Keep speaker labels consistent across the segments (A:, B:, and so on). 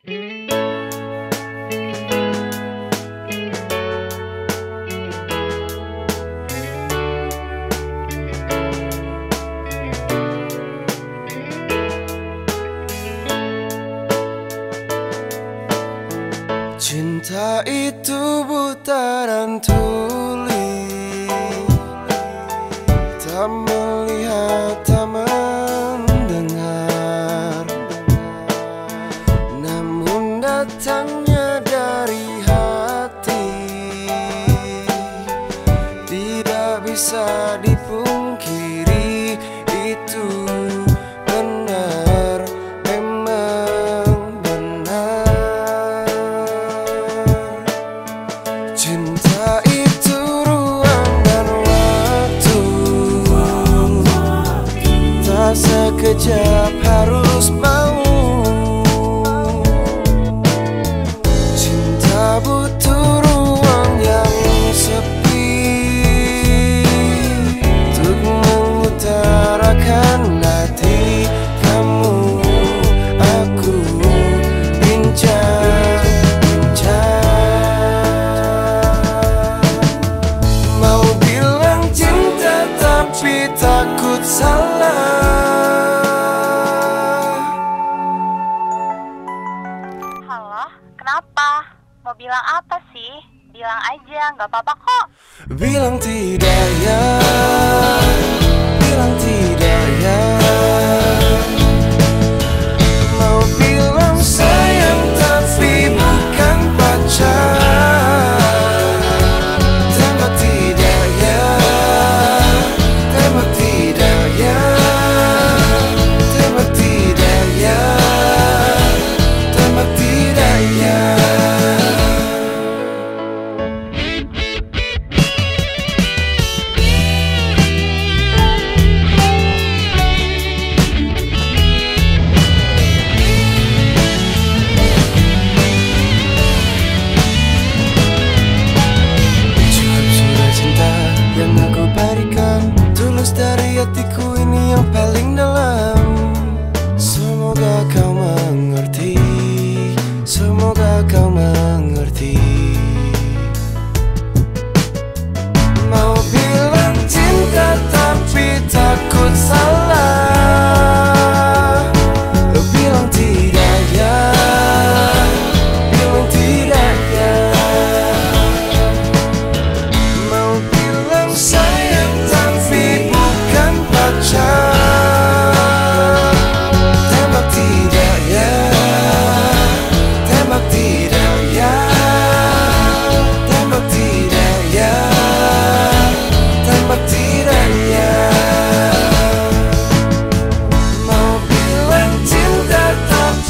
A: Cinta itu buta dan tuli Tak melihat, datangnya dari hati. Tidak bisa dipungkiri Itu benar, memang benar. Cinta itu ruang dan waktu. Tak sekejap harus mau bilang
B: apa sih? Bilang aja, nggak apa-apa kok.
A: Bilang tidak ya.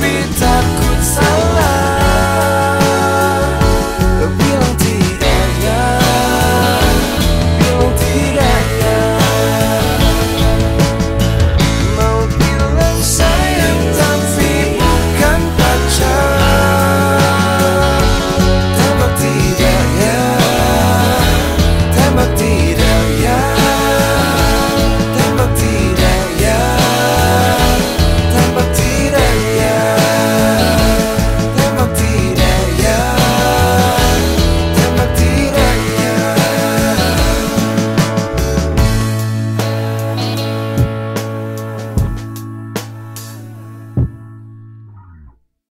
A: be done.